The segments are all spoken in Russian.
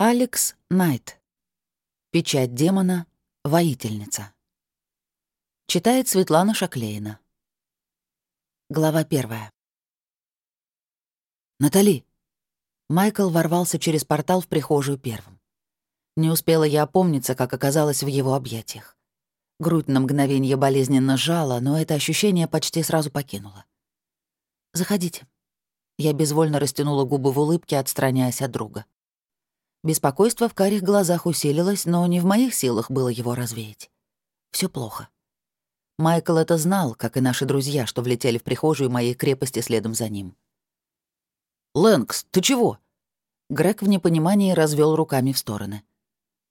Алекс Найт. Печать демона. Воительница. Читает Светлана Шаклейна. Глава первая. «Натали!» Майкл ворвался через портал в прихожую первым. Не успела я опомниться, как оказалась в его объятиях. Грудь на мгновение болезненно сжала, но это ощущение почти сразу покинуло. «Заходите». Я безвольно растянула губы в улыбке, отстраняясь от друга. Беспокойство в карих глазах усилилось, но не в моих силах было его развеять. Все плохо. Майкл это знал, как и наши друзья, что влетели в прихожую моей крепости следом за ним. «Лэнкс, ты чего?» Грег в непонимании развел руками в стороны.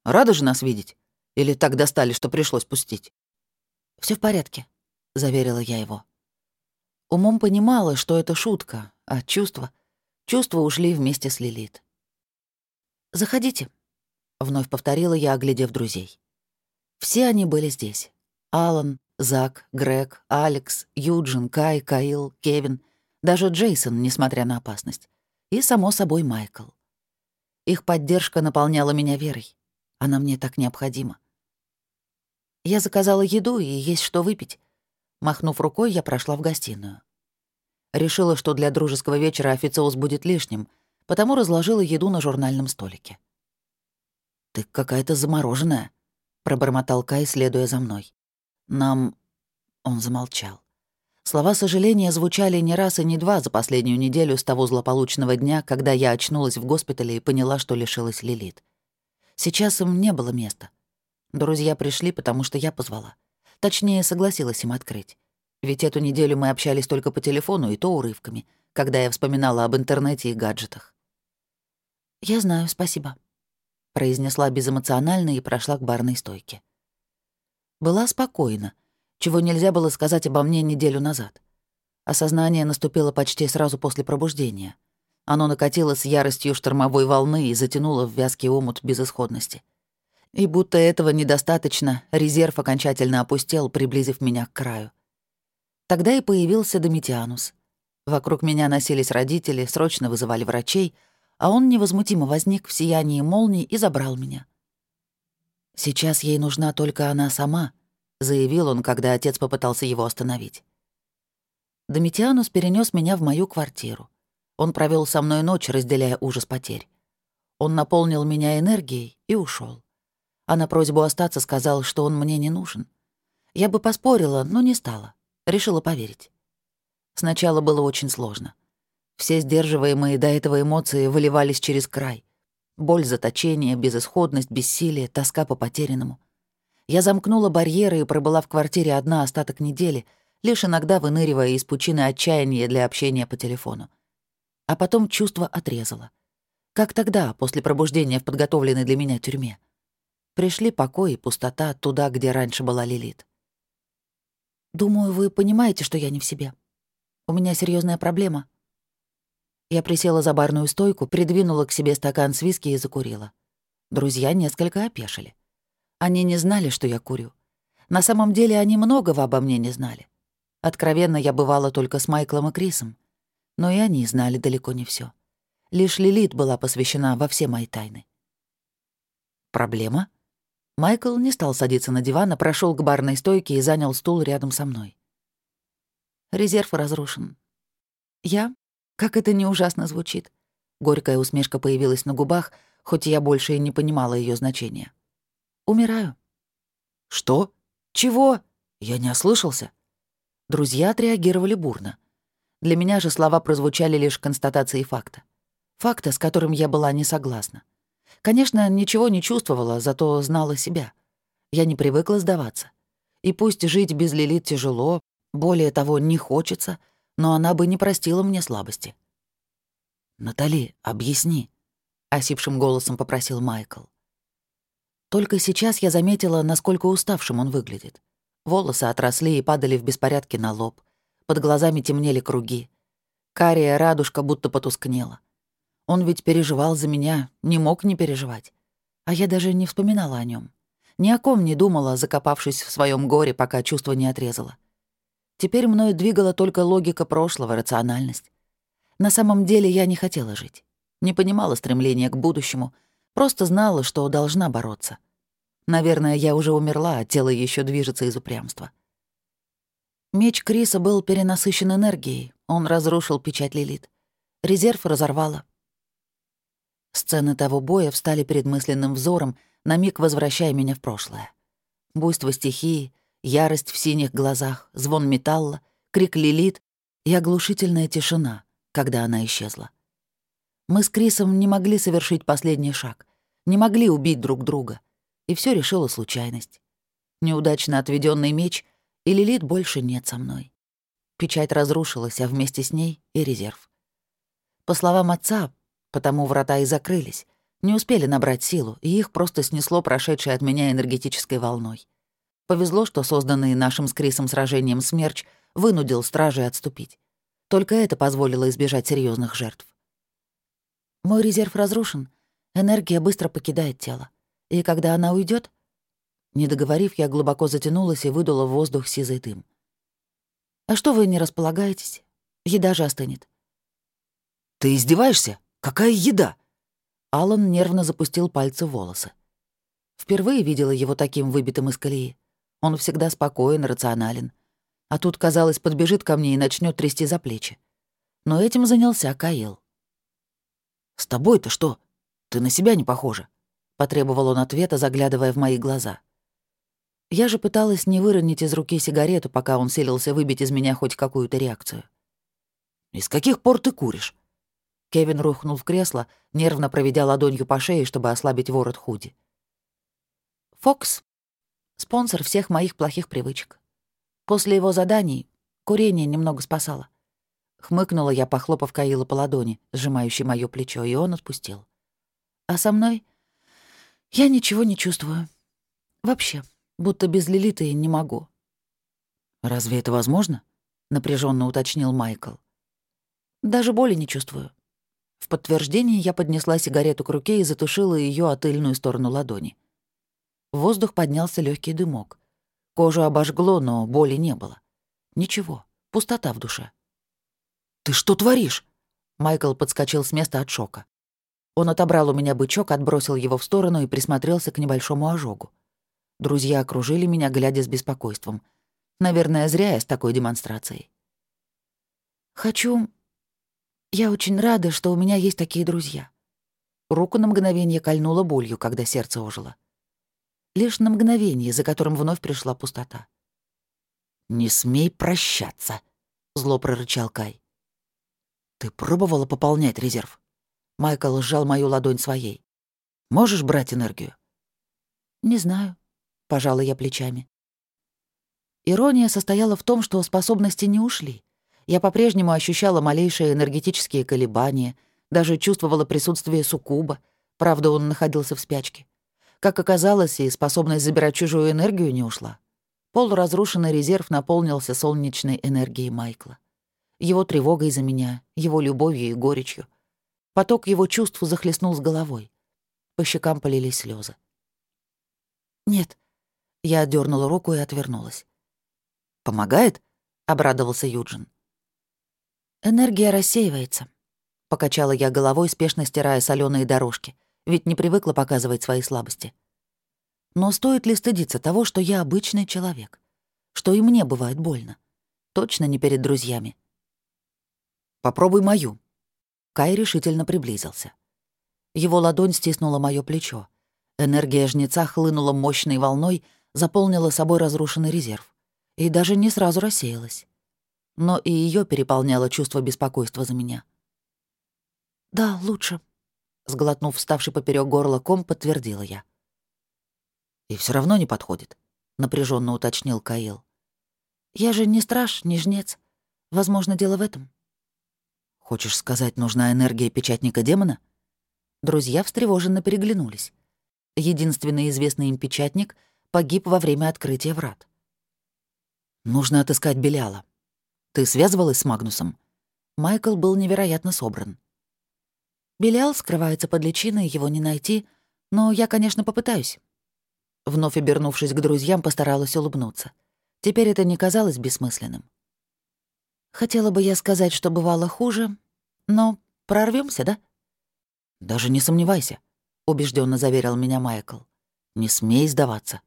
«Рада же нас видеть? Или так достали, что пришлось пустить?» Все в порядке», — заверила я его. Умом понимала, что это шутка, а чувства... Чувства ушли вместе с Лилит. «Заходите», — вновь повторила я, оглядев друзей. Все они были здесь. Алан, Зак, Грег, Алекс, Юджин, Кай, Каил, Кевин, даже Джейсон, несмотря на опасность. И, само собой, Майкл. Их поддержка наполняла меня верой. Она мне так необходима. Я заказала еду и есть что выпить. Махнув рукой, я прошла в гостиную. Решила, что для дружеского вечера официоз будет лишним, потому разложила еду на журнальном столике. «Ты какая-то замороженная», — пробормотал Кай, следуя за мной. «Нам...» — он замолчал. Слова сожаления звучали не раз и не два за последнюю неделю с того злополучного дня, когда я очнулась в госпитале и поняла, что лишилась Лилит. Сейчас им не было места. Друзья пришли, потому что я позвала. Точнее, согласилась им открыть. Ведь эту неделю мы общались только по телефону и то урывками, когда я вспоминала об интернете и гаджетах. «Я знаю, спасибо», — произнесла безэмоционально и прошла к барной стойке. Была спокойна, чего нельзя было сказать обо мне неделю назад. Осознание наступило почти сразу после пробуждения. Оно накатило с яростью штормовой волны и затянуло в вязкий омут безысходности. И будто этого недостаточно, резерв окончательно опустел, приблизив меня к краю. Тогда и появился Домитианус. Вокруг меня носились родители, срочно вызывали врачей — а он невозмутимо возник в сиянии молнии и забрал меня. «Сейчас ей нужна только она сама», — заявил он, когда отец попытался его остановить. Домитианус перенес меня в мою квартиру. Он провел со мной ночь, разделяя ужас потерь. Он наполнил меня энергией и ушел. А на просьбу остаться сказал, что он мне не нужен. Я бы поспорила, но не стала. Решила поверить. Сначала было очень сложно. Все сдерживаемые до этого эмоции выливались через край. Боль заточения, безысходность, бессилие, тоска по потерянному. Я замкнула барьеры и пробыла в квартире одна остаток недели, лишь иногда выныривая из пучины отчаяния для общения по телефону. А потом чувство отрезало. Как тогда, после пробуждения в подготовленной для меня тюрьме. Пришли покой и пустота туда, где раньше была Лилит. «Думаю, вы понимаете, что я не в себе. У меня серьезная проблема», я присела за барную стойку, придвинула к себе стакан с виски и закурила. Друзья несколько опешили. Они не знали, что я курю. На самом деле они многого обо мне не знали. Откровенно, я бывала только с Майклом и Крисом. Но и они знали далеко не все. Лишь Лилит была посвящена во все мои тайны. Проблема? Майкл не стал садиться на диван, а прошел к барной стойке и занял стул рядом со мной. Резерв разрушен. Я как это не ужасно звучит. Горькая усмешка появилась на губах, хоть я больше и не понимала ее значения. Умираю. Что? Чего? Я не ослышался. Друзья отреагировали бурно. Для меня же слова прозвучали лишь констатацией факта. Факта, с которым я была не согласна. Конечно, ничего не чувствовала, зато знала себя. Я не привыкла сдаваться. И пусть жить без Лилит тяжело, более того, не хочется — но она бы не простила мне слабости. «Натали, объясни», — осипшим голосом попросил Майкл. Только сейчас я заметила, насколько уставшим он выглядит. Волосы отросли и падали в беспорядке на лоб. Под глазами темнели круги. Кария радужка будто потускнела. Он ведь переживал за меня, не мог не переживать. А я даже не вспоминала о нем. Ни о ком не думала, закопавшись в своем горе, пока чувство не отрезало. Теперь мною двигала только логика прошлого, рациональность. На самом деле я не хотела жить. Не понимала стремления к будущему, Просто знала, что должна бороться. Наверное, я уже умерла, а тело еще движется из упрямства. Меч Криса был перенасыщен энергией. Он разрушил печать Лилит. Резерв разорвало. Сцены того боя встали перед мысленным взором, на миг возвращая меня в прошлое. Буйство стихии, ярость в синих глазах, звон металла, крик Лилит и оглушительная тишина, когда она исчезла. Мы с Крисом не могли совершить последний шаг, не могли убить друг друга, и все решила случайность. Неудачно отведенный меч, и Лилит больше нет со мной. Печать разрушилась, а вместе с ней и резерв. По словам отца, потому врата и закрылись, не успели набрать силу, и их просто снесло прошедшей от меня энергетической волной. Повезло, что созданный нашим с Крисом сражением смерч вынудил стражей отступить. Только это позволило избежать серьезных жертв. Мой резерв разрушен, энергия быстро покидает тело. И когда она уйдет, Не договорив, я глубоко затянулась и выдула в воздух сизый дым. «А что вы не располагаетесь? Еда же остынет». «Ты издеваешься? Какая еда?» Алан нервно запустил пальцы в волосы. Впервые видела его таким выбитым из колеи. Он всегда спокоен, рационален. А тут, казалось, подбежит ко мне и начнет трясти за плечи. Но этим занялся Каил. «С тобой-то что? Ты на себя не похожа», — потребовал он ответа, заглядывая в мои глаза. Я же пыталась не выронить из руки сигарету, пока он селился выбить из меня хоть какую-то реакцию. «Из каких пор ты куришь?» Кевин рухнул в кресло, нервно проведя ладонью по шее, чтобы ослабить ворот худи. «Фокс — спонсор всех моих плохих привычек. После его заданий курение немного спасало. Хмыкнула я, похлопав Каила по ладони, сжимающей моё плечо, и он отпустил. А со мной я ничего не чувствую. Вообще, будто без Лилиты не могу. «Разве это возможно?» — напряженно уточнил Майкл. «Даже боли не чувствую. В подтверждение я поднесла сигарету к руке и затушила ее о тыльную сторону ладони. В воздух поднялся легкий дымок. Кожу обожгло, но боли не было. Ничего, пустота в душе. «Ты что творишь?» Майкл подскочил с места от шока. Он отобрал у меня бычок, отбросил его в сторону и присмотрелся к небольшому ожогу. Друзья окружили меня, глядя с беспокойством. Наверное, зря я с такой демонстрацией. «Хочу я очень рада, что у меня есть такие друзья. Руку на мгновение кольнула болью, когда сердце ожило. Лишь на мгновение, за которым вновь пришла пустота. «Не смей прощаться», — зло прорычал Кай. «Ты пробовала пополнять резерв?» Майкл сжал мою ладонь своей. «Можешь брать энергию?» «Не знаю», — пожала я плечами. Ирония состояла в том, что способности не ушли. Я по-прежнему ощущала малейшие энергетические колебания, даже чувствовала присутствие суккуба, правда, он находился в спячке. Как оказалось, и способность забирать чужую энергию не ушла. Полуразрушенный резерв наполнился солнечной энергией Майкла. Его тревогой за меня, его любовью и горечью. Поток его чувств захлестнул с головой. По щекам полились слезы. «Нет». Я отдернула руку и отвернулась. «Помогает?» — обрадовался Юджин. «Энергия рассеивается», — покачала я головой, спешно стирая соленые дорожки, ведь не привыкла показывать свои слабости. Но стоит ли стыдиться того, что я обычный человек? Что и мне бывает больно? Точно не перед друзьями. «Попробуй мою». Кай решительно приблизился. Его ладонь стиснула моё плечо. Энергия жнеца хлынула мощной волной, заполнила собой разрушенный резерв. И даже не сразу рассеялась но и ее переполняло чувство беспокойства за меня. «Да, лучше», — сглотнув вставший поперек горла ком, подтвердила я. «И все равно не подходит», — напряженно уточнил Каил. «Я же не страж, не жнец. Возможно, дело в этом». «Хочешь сказать, нужна энергия печатника демона?» Друзья встревоженно переглянулись. Единственный известный им печатник погиб во время открытия врат. «Нужно отыскать Беляла», ты связывалась с Магнусом?» Майкл был невероятно собран. Белиал скрывается под личиной, его не найти, но я, конечно, попытаюсь. Вновь обернувшись к друзьям, постаралась улыбнуться. Теперь это не казалось бессмысленным. Хотела бы я сказать, что бывало хуже, но прорвемся, да? Даже не сомневайся. убежденно заверил меня Майкл. «Не смей сдаваться».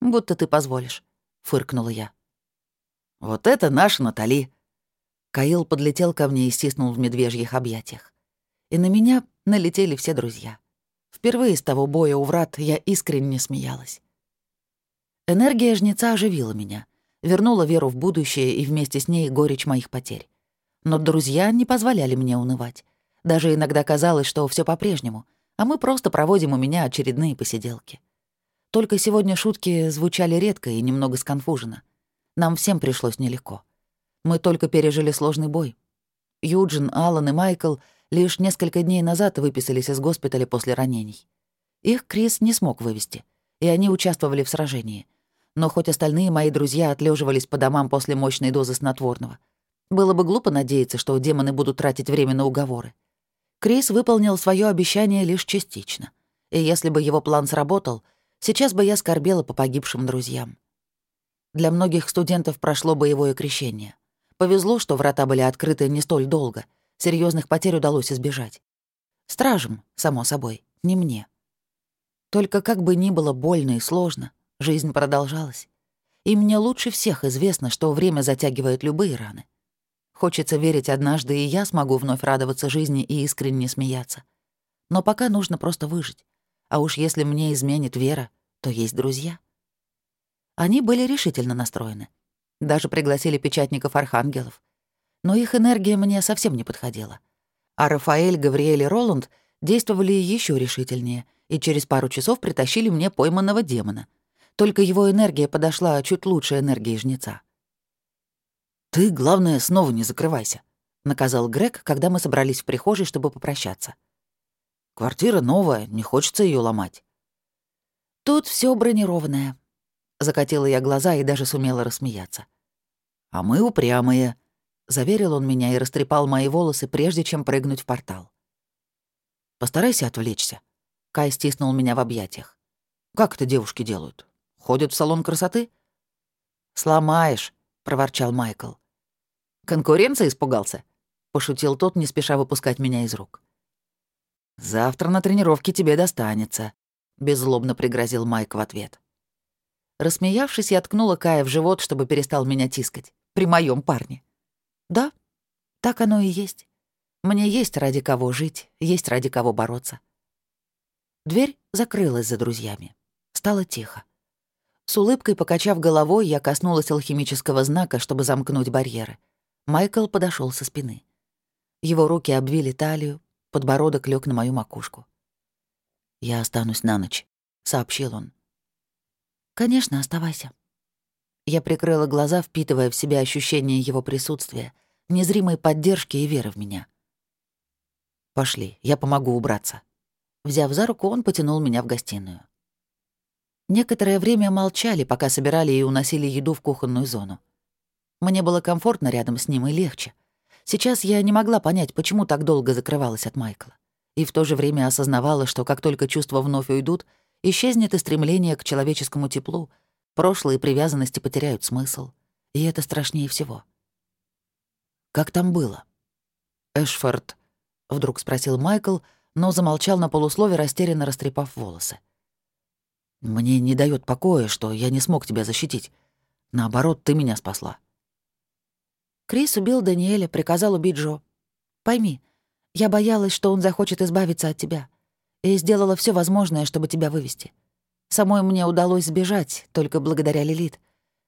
«Будто ты позволишь», — фыркнула я. «Вот это наша Натали!» Каил подлетел ко мне и стиснул в медвежьих объятиях. И на меня налетели все друзья. Впервые с того боя у врат я искренне смеялась. Энергия жнеца оживила меня, вернула веру в будущее и вместе с ней горечь моих потерь. Но друзья не позволяли мне унывать. Даже иногда казалось, что все по-прежнему, а мы просто проводим у меня очередные посиделки. Только сегодня шутки звучали редко и немного сконфуженно. Нам всем пришлось нелегко. Мы только пережили сложный бой. Юджин, Аллан и Майкл лишь несколько дней назад выписались из госпиталя после ранений. Их Крис не смог вывести, и они участвовали в сражении. Но хоть остальные мои друзья отлеживались по домам после мощной дозы снотворного. Было бы глупо надеяться, что демоны будут тратить время на уговоры. Крис выполнил свое обещание лишь частично. И если бы его план сработал, сейчас бы я скорбела по погибшим друзьям. Для многих студентов прошло боевое крещение. Повезло, что врата были открыты не столь долго. Серьезных потерь удалось избежать. Стражем, само собой, не мне. Только как бы ни было больно и сложно, жизнь продолжалась. И мне лучше всех известно, что время затягивает любые раны. Хочется верить, однажды и я смогу вновь радоваться жизни и искренне смеяться. Но пока нужно просто выжить. А уж если мне изменит вера, то есть друзья. Они были решительно настроены. Даже пригласили печатников архангелов. Но их энергия мне совсем не подходила. А Рафаэль, Гавриэль и Роланд действовали еще решительнее и через пару часов притащили мне пойманного демона. Только его энергия подошла чуть лучше энергии жнеца. «Ты, главное, снова не закрывайся», — наказал Грег, когда мы собрались в прихожей, чтобы попрощаться. «Квартира новая, не хочется ее ломать». «Тут все бронированное», — закатила я глаза и даже сумела рассмеяться. «А мы упрямые», — заверил он меня и растрепал мои волосы, прежде чем прыгнуть в портал. «Постарайся отвлечься», — Кай стиснул меня в объятиях. «Как это девушки делают? Ходят в салон красоты?» «Сломаешь», — проворчал Майкл. Конкуренция испугался?» — пошутил тот, не спеша выпускать меня из рук. «Завтра на тренировке тебе достанется», — беззлобно пригрозил Майк в ответ. Рассмеявшись, я ткнула Кая в живот, чтобы перестал меня тискать. При моем парне. Да, так оно и есть. Мне есть ради кого жить, есть ради кого бороться. Дверь закрылась за друзьями. Стало тихо. С улыбкой покачав головой, я коснулась алхимического знака, чтобы замкнуть барьеры — Майкл подошел со спины. Его руки обвили талию, подбородок лег на мою макушку. «Я останусь на ночь», — сообщил он. «Конечно, оставайся». Я прикрыла глаза, впитывая в себя ощущение его присутствия, незримой поддержки и веры в меня. «Пошли, я помогу убраться». Взяв за руку, он потянул меня в гостиную. Некоторое время молчали, пока собирали и уносили еду в кухонную зону. Мне было комфортно рядом с ним и легче. Сейчас я не могла понять, почему так долго закрывалась от Майкла. И в то же время осознавала, что как только чувства вновь уйдут, исчезнет и стремление к человеческому теплу, прошлые привязанности потеряют смысл. И это страшнее всего. «Как там было?» «Эшфорд», — вдруг спросил Майкл, но замолчал на полуслове, растерянно растрепав волосы. «Мне не дает покоя, что я не смог тебя защитить. Наоборот, ты меня спасла. Крис убил Даниэля, приказал убить Джо. Пойми, я боялась, что он захочет избавиться от тебя. И сделала все возможное, чтобы тебя вывести. Самой мне удалось сбежать, только благодаря Лилит.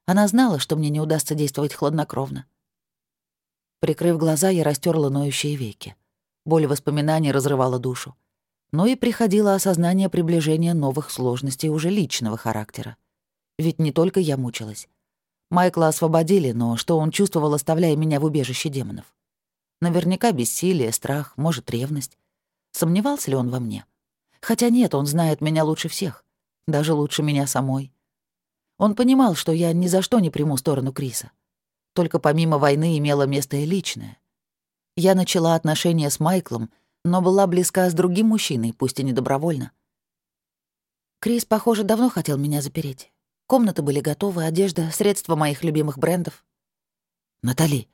Она знала, что мне не удастся действовать хладнокровно. Прикрыв глаза, я растерла ноющие веки. Боль воспоминаний разрывала душу. Но и приходило осознание приближения новых сложностей уже личного характера. Ведь не только я мучилась. Майкла освободили, но что он чувствовал, оставляя меня в убежище демонов? Наверняка бессилие, страх, может, ревность. Сомневался ли он во мне? Хотя нет, он знает меня лучше всех. Даже лучше меня самой. Он понимал, что я ни за что не приму сторону Криса. Только помимо войны имело место и личное. Я начала отношения с Майклом, но была близка с другим мужчиной, пусть и не добровольно. Крис, похоже, давно хотел меня запереть. Комнаты были готовы, одежда, средства моих любимых брендов. «Натали!»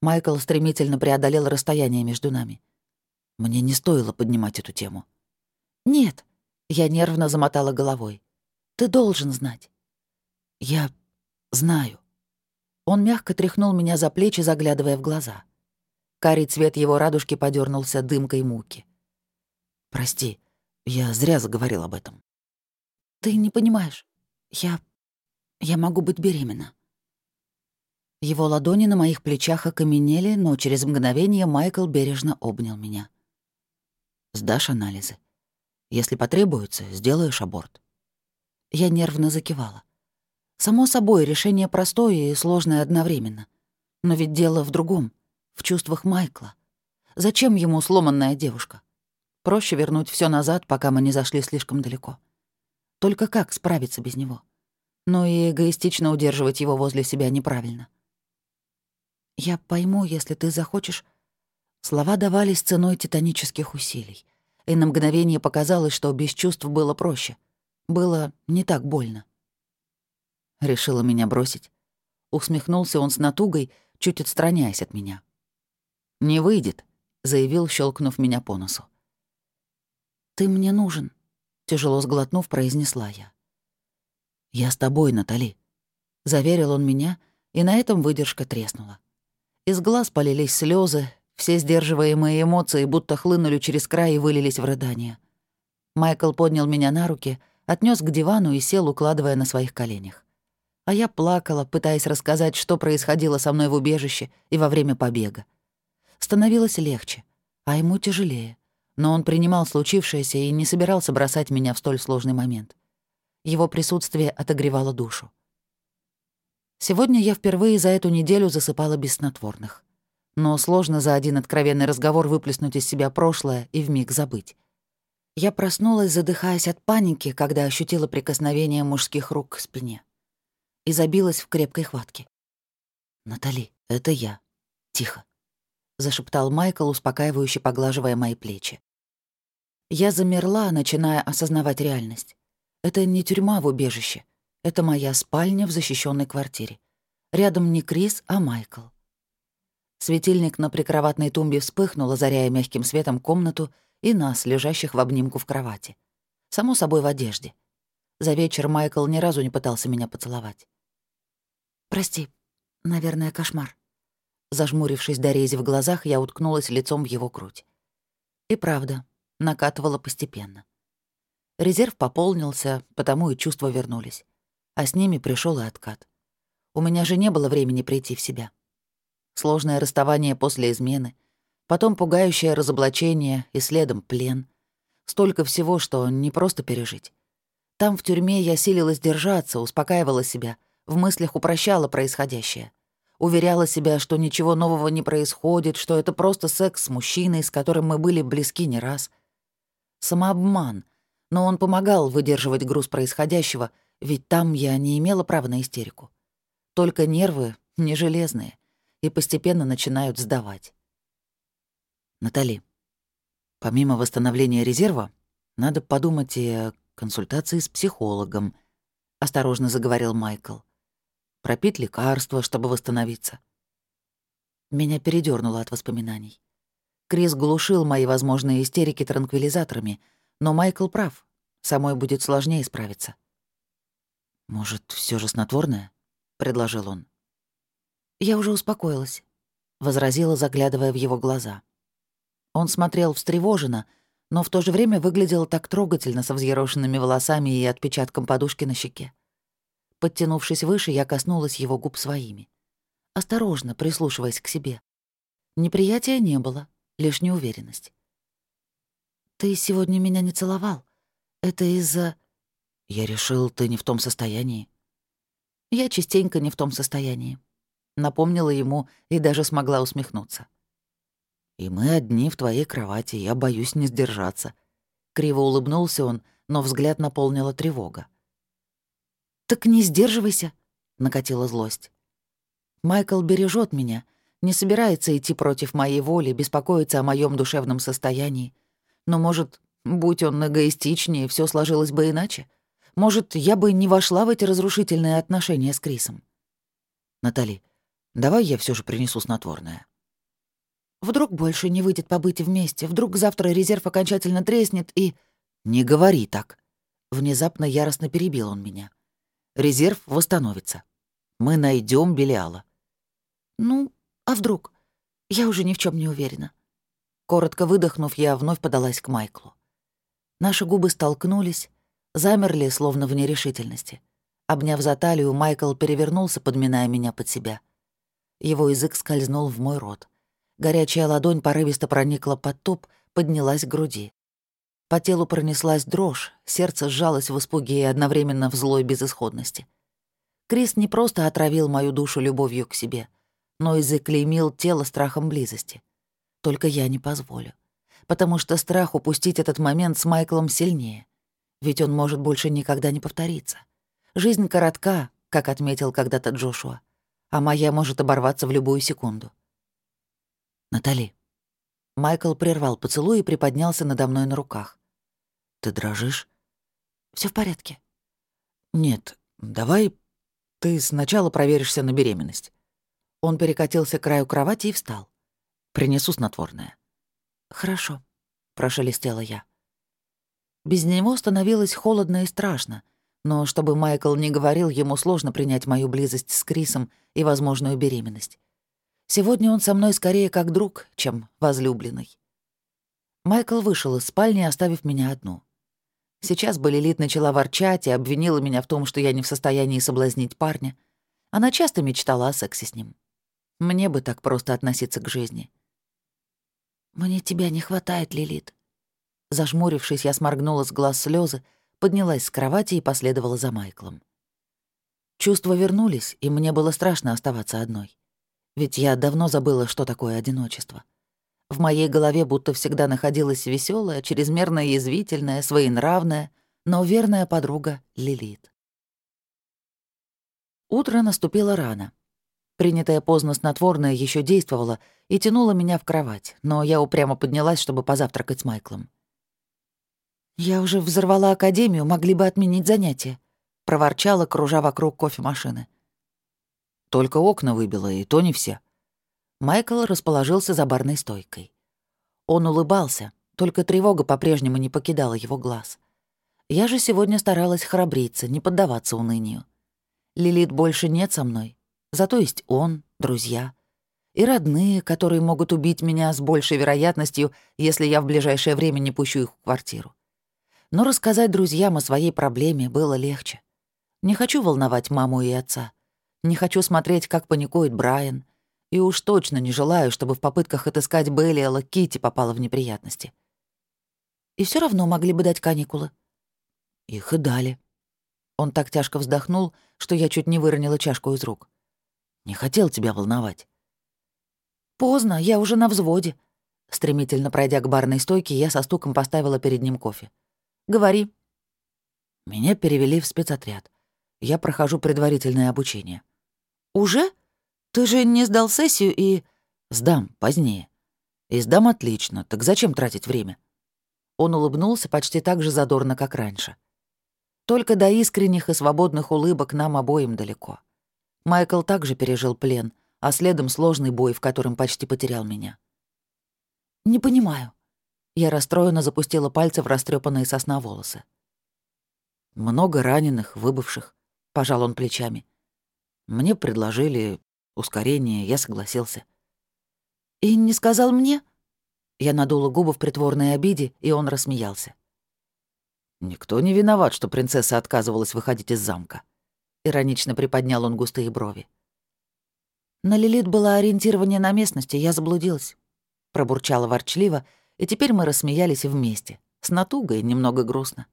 Майкл стремительно преодолел расстояние между нами. «Мне не стоило поднимать эту тему. «Нет», — я нервно замотала головой. «Ты должен знать». «Я знаю». Он мягко тряхнул меня за плечи, заглядывая в глаза. Карий цвет его радужки подернулся дымкой муки. «Прости, я зря заговорил об этом». «Ты не понимаешь. Я... я могу быть беременна». Его ладони на моих плечах окаменели, но через мгновение Майкл бережно обнял меня. «Сдашь анализы. Если потребуется, сделаешь аборт». Я нервно закивала. Само собой, решение простое и сложное одновременно. Но ведь дело в другом, в чувствах Майкла. Зачем ему сломанная девушка? Проще вернуть все назад, пока мы не зашли слишком далеко. Только как справиться без него? Но и эгоистично удерживать его возле себя неправильно. «Я пойму, если ты захочешь...» Слова давались ценой титанических усилий. И на мгновение показалось, что без чувств было проще. Было не так больно. Решила меня бросить. Усмехнулся он с натугой, чуть отстраняясь от меня. «Не выйдет», — заявил, щелкнув меня по носу. «Ты мне нужен», — тяжело сглотнув, произнесла я. «Я с тобой, Натали», — заверил он меня, и на этом выдержка треснула. Из глаз полились слезы, все сдерживаемые эмоции будто хлынули через край и вылились в рыдания. Майкл поднял меня на руки, отнес к дивану и сел, укладывая на своих коленях. А я плакала, пытаясь рассказать, что происходило со мной в убежище и во время побега. Становилось легче, а ему тяжелее. Но он принимал случившееся и не собирался бросать меня в столь сложный момент. Его присутствие отогревало душу. Сегодня я впервые за эту неделю засыпала без снотворных. Но сложно за один откровенный разговор выплеснуть из себя прошлое и вмиг забыть. Я проснулась, задыхаясь от паники, когда ощутила прикосновение мужских рук к спине. И забилась в крепкой хватке. «Натали, это я. Тихо», — зашептал Майкл, успокаивающе поглаживая мои плечи. Я замерла, начиная осознавать реальность. Это не тюрьма в убежище. Это моя спальня в защищенной квартире. Рядом не Крис, а Майкл. Светильник на прикроватной тумбе вспыхнул, озаряя мягким светом комнату и нас, лежащих в обнимку в кровати. Само собой, в одежде. За вечер Майкл ни разу не пытался меня поцеловать. «Прости, наверное, кошмар». Зажмурившись до рези в глазах, я уткнулась лицом в его грудь. И правда, накатывала постепенно. Резерв пополнился, потому и чувства вернулись а с ними пришел и откат. У меня же не было времени прийти в себя. Сложное расставание после измены, потом пугающее разоблачение и следом плен. Столько всего, что не просто пережить. Там, в тюрьме, я силилась держаться, успокаивала себя, в мыслях упрощала происходящее. Уверяла себя, что ничего нового не происходит, что это просто секс с мужчиной, с которым мы были близки не раз. Самообман. Но он помогал выдерживать груз происходящего — ведь там я не имела права на истерику. Только нервы не железные и постепенно начинают сдавать. Натали, помимо восстановления резерва, надо подумать и о консультации с психологом, осторожно заговорил Майкл. Пропить лекарства, чтобы восстановиться. Меня передернуло от воспоминаний. Крис глушил мои возможные истерики транквилизаторами, но Майкл прав. Самой будет сложнее справиться. «Может, все же снотворное?» — предложил он. «Я уже успокоилась», — возразила, заглядывая в его глаза. Он смотрел встревоженно, но в то же время выглядел так трогательно со взъерошенными волосами и отпечатком подушки на щеке. Подтянувшись выше, я коснулась его губ своими. Осторожно, прислушиваясь к себе. Неприятия не было, лишь неуверенность. «Ты сегодня меня не целовал. Это из-за...» Я решил, ты не в том состоянии. Я частенько не в том состоянии. Напомнила ему и даже смогла усмехнуться. И мы одни в твоей кровати, я боюсь не сдержаться. Криво улыбнулся он, но взгляд наполнила тревога. «Так не сдерживайся», — накатила злость. «Майкл бережет меня, не собирается идти против моей воли, беспокоиться о моем душевном состоянии. Но, может, будь он эгоистичнее, все сложилось бы иначе?» Может, я бы не вошла в эти разрушительные отношения с Крисом. Натали, давай я все же принесу снотворное. Вдруг больше не выйдет побыть вместе, вдруг завтра резерв окончательно треснет и... «Не говори так». Внезапно яростно перебил он меня. «Резерв восстановится. Мы найдем Белиала». «Ну, а вдруг? Я уже ни в чем не уверена». Коротко выдохнув, я вновь подалась к Майклу. Наши губы столкнулись, замерли, словно в нерешительности. Обняв за талию, Майкл перевернулся, подминая меня под себя. Его язык скользнул в мой рот. Горячая ладонь порывисто проникла под топ, поднялась к груди. По телу пронеслась дрожь, сердце сжалось в испуге и одновременно в злой безысходности. Крис не просто отравил мою душу любовью к себе, но и заклеймил тело страхом близости. Только я не позволю. Потому что страх упустить этот момент с Майклом сильнее. Ведь он может больше никогда не повториться. Жизнь коротка, как отметил когда-то Джошуа, а моя может оборваться в любую секунду. «Натали». Майкл прервал поцелуй и приподнялся надо мной на руках. «Ты дрожишь?» Все в порядке». «Нет, давай ты сначала проверишься на беременность». Он перекатился к краю кровати и встал. «Принесу снотворное». «Хорошо», — прошелестела я. Без него становилось холодно и страшно, но чтобы Майкл не говорил, ему сложно принять мою близость с Крисом и возможную беременность. Сегодня он со мной скорее как друг, чем возлюбленный. Майкл вышел из спальни, оставив меня одну. Сейчас Балилит начала ворчать и обвинила меня в том, что я не в состоянии соблазнить парня. Она часто мечтала о сексе с ним. Мне бы так просто относиться к жизни. «Мне тебя не хватает, Лилит», Зажмурившись, я сморгнула с глаз слезы, поднялась с кровати и последовала за Майклом. Чувства вернулись, и мне было страшно оставаться одной. Ведь я давно забыла, что такое одиночество. В моей голове будто всегда находилась веселая, чрезмерно язвительная, своенравная, но верная подруга Лилит. Утро наступило рано. Принятое поздно снотворное еще действовало и тянуло меня в кровать, но я упрямо поднялась, чтобы позавтракать с Майклом. «Я уже взорвала академию, могли бы отменить занятия», — проворчала, кружа вокруг кофемашины. «Только окна выбило, и то не все». Майкл расположился за барной стойкой. Он улыбался, только тревога по-прежнему не покидала его глаз. Я же сегодня старалась храбриться, не поддаваться унынию. Лилит больше нет со мной, зато есть он, друзья и родные, которые могут убить меня с большей вероятностью, если я в ближайшее время не пущу их в квартиру. Но рассказать друзьям о своей проблеме было легче. Не хочу волновать маму и отца. Не хочу смотреть, как паникует Брайан. И уж точно не желаю, чтобы в попытках отыскать Беллиэла Кити попала в неприятности. И все равно могли бы дать каникулы. Их и дали. Он так тяжко вздохнул, что я чуть не выронила чашку из рук. Не хотел тебя волновать. Поздно, я уже на взводе. Стремительно пройдя к барной стойке, я со стуком поставила перед ним кофе. Говори». Меня перевели в спецотряд. Я прохожу предварительное обучение. «Уже? Ты же не сдал сессию и...» «Сдам, позднее». «И сдам отлично, так зачем тратить время?» Он улыбнулся почти так же задорно, как раньше. Только до искренних и свободных улыбок нам обоим далеко. Майкл также пережил плен, а следом сложный бой, в котором почти потерял меня. «Не понимаю», я расстроенно запустила пальцы в растрепанные сосна волосы. «Много раненых, выбывших», — пожал он плечами. «Мне предложили ускорение, я согласился». «И не сказал мне?» Я надула губы в притворной обиде, и он рассмеялся. «Никто не виноват, что принцесса отказывалась выходить из замка». Иронично приподнял он густые брови. «На Лилит было ориентирование на местности, я заблудилась», — пробурчала ворчливо, — и теперь мы рассмеялись вместе, с натугой, немного грустно.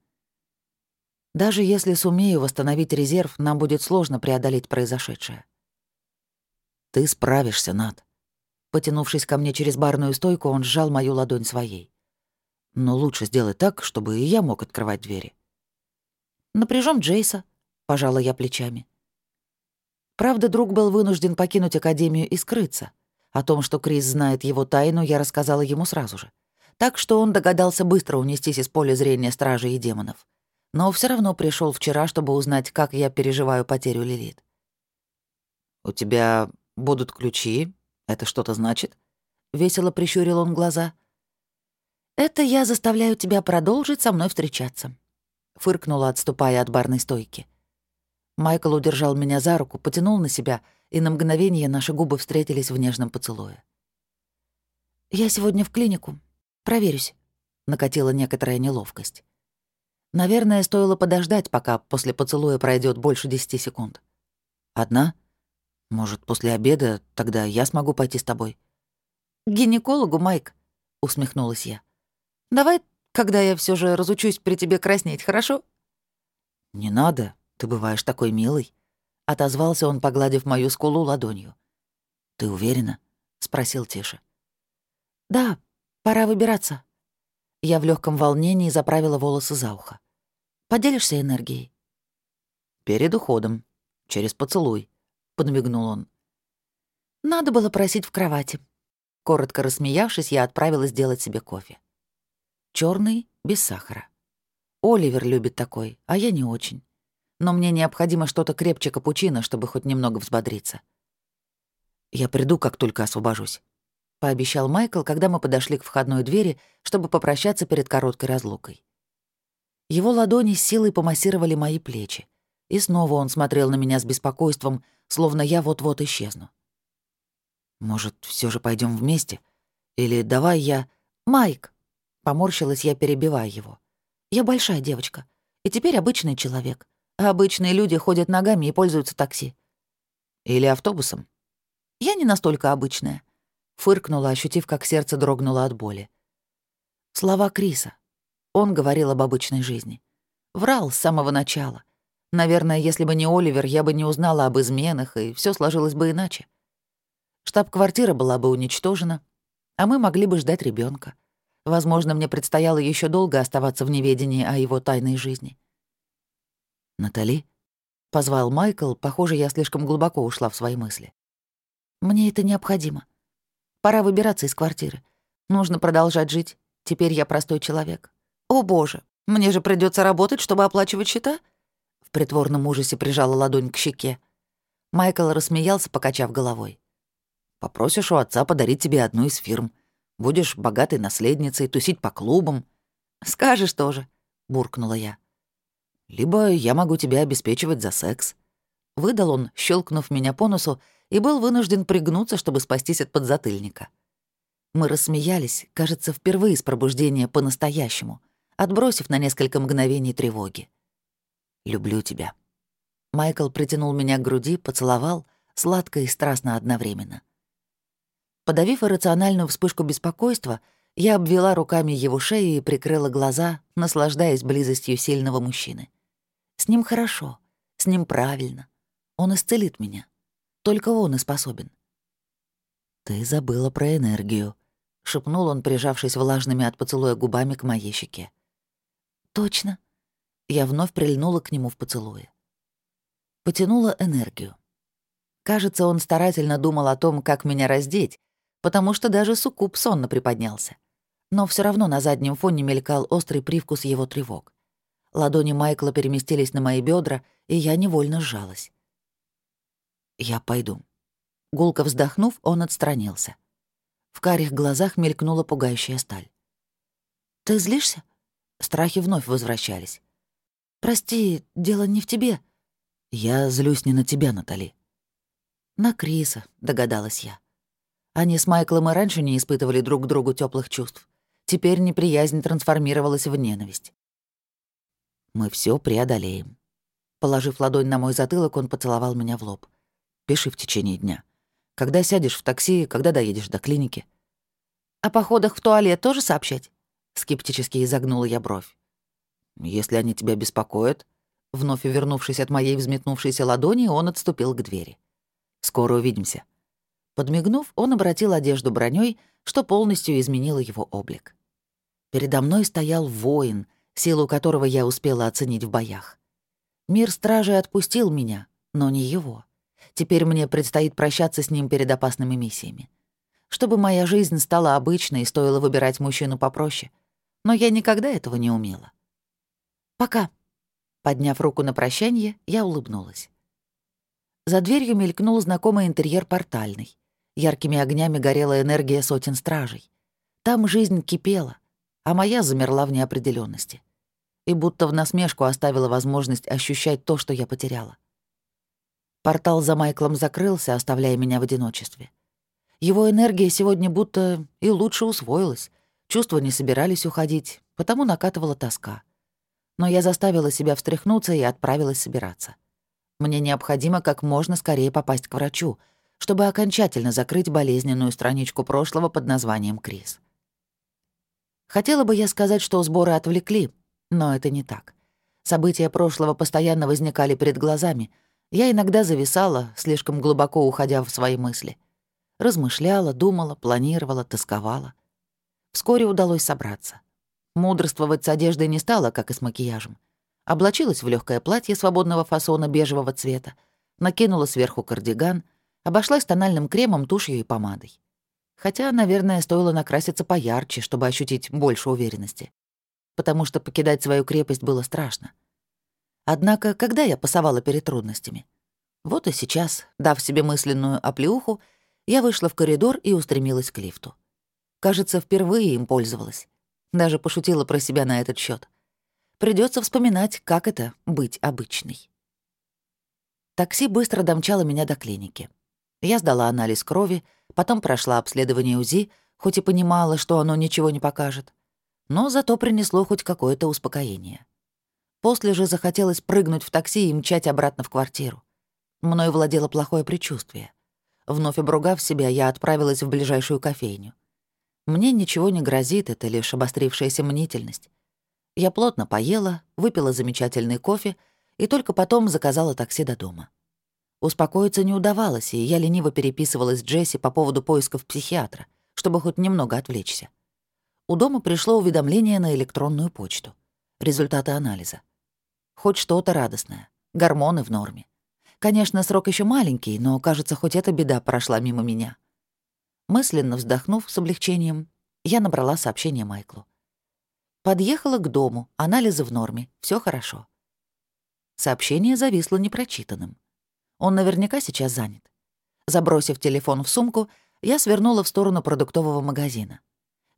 Даже если сумею восстановить резерв, нам будет сложно преодолеть произошедшее. «Ты справишься, Над». Потянувшись ко мне через барную стойку, он сжал мою ладонь своей. «Но лучше сделай так, чтобы и я мог открывать двери». Напряжем Джейса», — пожала я плечами. Правда, друг был вынужден покинуть Академию и скрыться. О том, что Крис знает его тайну, я рассказала ему сразу же так что он догадался быстро унестись из поля зрения стражей и демонов. Но все равно пришел вчера, чтобы узнать, как я переживаю потерю Лилит. «У тебя будут ключи? Это что-то значит?» — весело прищурил он глаза. «Это я заставляю тебя продолжить со мной встречаться», — фыркнула, отступая от барной стойки. Майкл удержал меня за руку, потянул на себя, и на мгновение наши губы встретились в нежном поцелуе. «Я сегодня в клинику. Проверюсь», — накатила некоторая неловкость. Наверное, стоило подождать, пока после поцелуя пройдет больше десяти секунд. «Одна? Может, после обеда тогда я смогу пойти с тобой?» «К гинекологу, Майк», — усмехнулась я. «Давай, когда я все же разучусь при тебе краснеть, хорошо?» «Не надо. «Ты бываешь такой милый», — отозвался он, погладив мою скулу ладонью. «Ты уверена?» — спросил тише. «Да, пора выбираться». Я в легком волнении заправила волосы за ухо. «Поделишься энергией?» «Перед уходом. Через поцелуй», — подмигнул он. «Надо было просить в кровати». Коротко рассмеявшись, я отправилась делать себе кофе. Черный без сахара. Оливер любит такой, а я не очень но мне необходимо что-то крепче капучино, чтобы хоть немного взбодриться. «Я приду, как только освобожусь», — пообещал Майкл, когда мы подошли к входной двери, чтобы попрощаться перед короткой разлукой. Его ладони с силой помассировали мои плечи, и снова он смотрел на меня с беспокойством, словно я вот-вот исчезну. «Может, все же пойдем вместе? Или давай я...» «Майк!» — поморщилась я, перебивая его. «Я большая девочка, и теперь обычный человек. А обычные люди ходят ногами и пользуются такси. Или автобусом. Я не настолько обычная. Фыркнула, ощутив, как сердце дрогнуло от боли. Слова Криса. Он говорил об обычной жизни. Врал с самого начала. Наверное, если бы не Оливер, я бы не узнала об изменах, и все сложилось бы иначе. Штаб-квартира была бы уничтожена, а мы могли бы ждать ребенка. Возможно, мне предстояло еще долго оставаться в неведении о его тайной жизни. «Натали?» — позвал Майкл. Похоже, я слишком глубоко ушла в свои мысли. «Мне это необходимо. Пора выбираться из квартиры. Нужно продолжать жить. Теперь я простой человек. О, боже, мне же придется работать, чтобы оплачивать счета?» В притворном ужасе прижала ладонь к щеке. Майкл рассмеялся, покачав головой. «Попросишь у отца подарить тебе одну из фирм. Будешь богатой наследницей, тусить по клубам». «Скажешь тоже», — буркнула я. Либо я могу тебя обеспечивать за секс». Выдал он, щелкнув меня по носу, и был вынужден пригнуться, чтобы спастись от подзатыльника. Мы рассмеялись, кажется, впервые с пробуждения по-настоящему, отбросив на несколько мгновений тревоги. «Люблю тебя». Майкл притянул меня к груди, поцеловал, сладко и страстно одновременно. Подавив иррациональную вспышку беспокойства, я обвела руками его шею и прикрыла глаза, наслаждаясь близостью сильного мужчины. С ним хорошо, с ним правильно. Он исцелит меня. Только он и способен. «Ты забыла про энергию», — шепнул он, прижавшись влажными от поцелуя губами к моей щеке. «Точно». Я вновь прильнула к нему в поцелуе. Потянула энергию. Кажется, он старательно думал о том, как меня раздеть, потому что даже суккуб сонно приподнялся. Но все равно на заднем фоне мелькал острый привкус его тревог. Ладони Майкла переместились на мои бедра, и я невольно сжалась. «Я пойду». Гулко вздохнув, он отстранился. В карих глазах мелькнула пугающая сталь. «Ты злишься?» Страхи вновь возвращались. «Прости, дело не в тебе». «Я злюсь не на тебя, Натали». «На Криса», — догадалась я. Они с Майклом и раньше не испытывали друг к другу теплых чувств. Теперь неприязнь трансформировалась в ненависть. Мы все преодолеем. Положив ладонь на мой затылок, он поцеловал меня в лоб. Пиши в течение дня. Когда сядешь в такси, когда доедешь до клиники. О походах в туалет тоже сообщать? Скептически изогнула я бровь. Если они тебя беспокоят... Вновь вернувшись от моей взметнувшейся ладони, он отступил к двери. «Скоро увидимся». Подмигнув, он обратил одежду броней, что полностью изменило его облик. Передо мной стоял воин — силу которого я успела оценить в боях. Мир стражи отпустил меня, но не его. Теперь мне предстоит прощаться с ним перед опасными миссиями. Чтобы моя жизнь стала обычной, стоило выбирать мужчину попроще. Но я никогда этого не умела. «Пока». Подняв руку на прощание, я улыбнулась. За дверью мелькнул знакомый интерьер портальный. Яркими огнями горела энергия сотен стражей. Там жизнь кипела — а моя замерла в неопределенности и будто в насмешку оставила возможность ощущать то, что я потеряла. Портал за Майклом закрылся, оставляя меня в одиночестве. Его энергия сегодня будто и лучше усвоилась. Чувства не собирались уходить, потому накатывала тоска. Но я заставила себя встряхнуться и отправилась собираться. Мне необходимо как можно скорее попасть к врачу, чтобы окончательно закрыть болезненную страничку прошлого под названием Крис. Хотела бы я сказать, что сборы отвлекли, но это не так. События прошлого постоянно возникали перед глазами. Я иногда зависала, слишком глубоко уходя в свои мысли. Размышляла, думала, планировала, тосковала. Вскоре удалось собраться. Мудрствовать с одеждой не стало, как и с макияжем. Облачилась в легкое платье свободного фасона бежевого цвета, накинула сверху кардиган, обошлась тональным кремом, тушью и помадой. Хотя, наверное, стоило накраситься поярче, чтобы ощутить больше уверенности потому что покидать свою крепость было страшно. Однако, когда я пасовала перед трудностями? Вот и сейчас, дав себе мысленную оплеуху, я вышла в коридор и устремилась к лифту. Кажется, впервые им пользовалась. Даже пошутила про себя на этот счет. Придется вспоминать, как это — быть обычной. Такси быстро домчало меня до клиники. Я сдала анализ крови, потом прошла обследование УЗИ, хоть и понимала, что оно ничего не покажет но зато принесло хоть какое-то успокоение. После же захотелось прыгнуть в такси и мчать обратно в квартиру. Мною владело плохое предчувствие. Вновь обругав себя, я отправилась в ближайшую кофейню. Мне ничего не грозит, это лишь обострившаяся мнительность. Я плотно поела, выпила замечательный кофе и только потом заказала такси до дома. Успокоиться не удавалось, и я лениво переписывалась с Джесси по поводу поисков психиатра, чтобы хоть немного отвлечься. У дома пришло уведомление на электронную почту. Результаты анализа. Хоть что-то радостное. Гормоны в норме. Конечно, срок еще маленький, но, кажется, хоть эта беда прошла мимо меня. Мысленно вздохнув с облегчением, я набрала сообщение Майклу. Подъехала к дому, анализы в норме, все хорошо. Сообщение зависло непрочитанным. Он наверняка сейчас занят. Забросив телефон в сумку, я свернула в сторону продуктового магазина.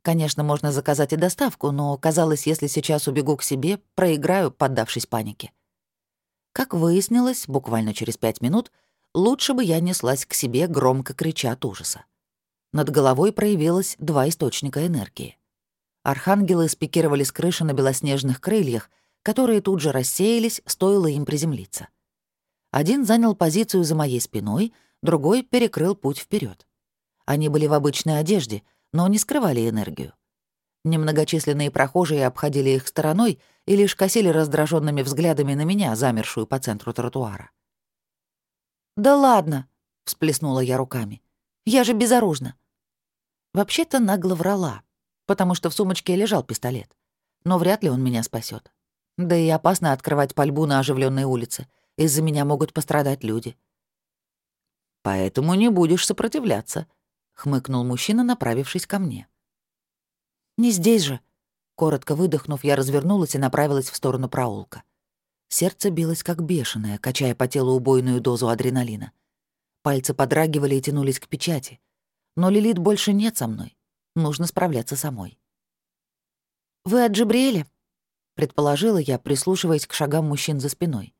Конечно, можно заказать и доставку, но казалось, если сейчас убегу к себе, проиграю, поддавшись панике. Как выяснилось, буквально через пять минут, лучше бы я неслась к себе, громко крича от ужаса. Над головой проявилось два источника энергии. Архангелы спикировали с крыши на белоснежных крыльях, которые тут же рассеялись, стоило им приземлиться. Один занял позицию за моей спиной, другой перекрыл путь вперед. Они были в обычной одежде, но не скрывали энергию. Немногочисленные прохожие обходили их стороной и лишь косили раздраженными взглядами на меня, замершую по центру тротуара. «Да ладно!» — всплеснула я руками. «Я же безоружна!» Вообще-то нагло врала, потому что в сумочке лежал пистолет. Но вряд ли он меня спасет. Да и опасно открывать пальбу на оживленной улице. Из-за меня могут пострадать люди. «Поэтому не будешь сопротивляться», — хмыкнул мужчина, направившись ко мне. «Не здесь же!» Коротко выдохнув, я развернулась и направилась в сторону проулка. Сердце билось как бешеное, качая по телу убойную дозу адреналина. Пальцы подрагивали и тянулись к печати. Но Лилит больше нет со мной. Нужно справляться самой. «Вы от Джибриэля?» — предположила я, прислушиваясь к шагам мужчин за спиной.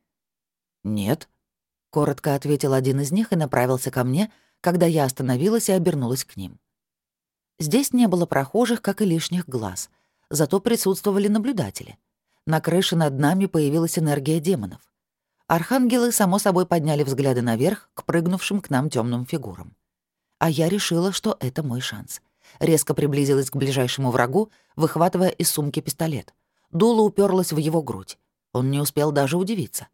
«Нет», — коротко ответил один из них и направился ко мне, когда я остановилась и обернулась к ним. Здесь не было прохожих, как и лишних глаз, зато присутствовали наблюдатели. На крыше над нами появилась энергия демонов. Архангелы, само собой, подняли взгляды наверх к прыгнувшим к нам темным фигурам. А я решила, что это мой шанс. Резко приблизилась к ближайшему врагу, выхватывая из сумки пистолет. Дуло уперлось в его грудь. Он не успел даже удивиться.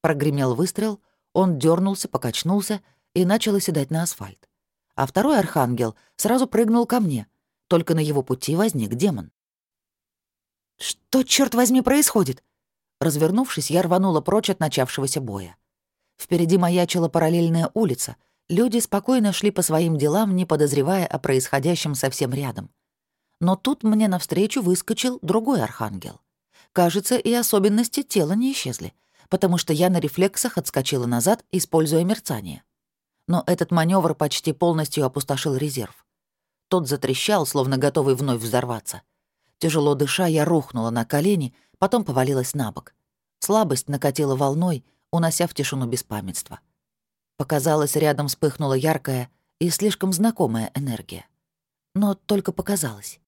Прогремел выстрел, он дернулся, покачнулся — и начал оседать на асфальт. А второй архангел сразу прыгнул ко мне. Только на его пути возник демон. «Что, черт возьми, происходит?» Развернувшись, я рванула прочь от начавшегося боя. Впереди маячила параллельная улица. Люди спокойно шли по своим делам, не подозревая о происходящем совсем рядом. Но тут мне навстречу выскочил другой архангел. Кажется, и особенности тела не исчезли, потому что я на рефлексах отскочила назад, используя мерцание но этот маневр почти полностью опустошил резерв. Тот затрещал, словно готовый вновь взорваться. Тяжело дыша, я рухнула на колени, потом повалилась на бок. Слабость накатила волной, унося в тишину беспамятства. Показалось, рядом вспыхнула яркая и слишком знакомая энергия. Но только показалось.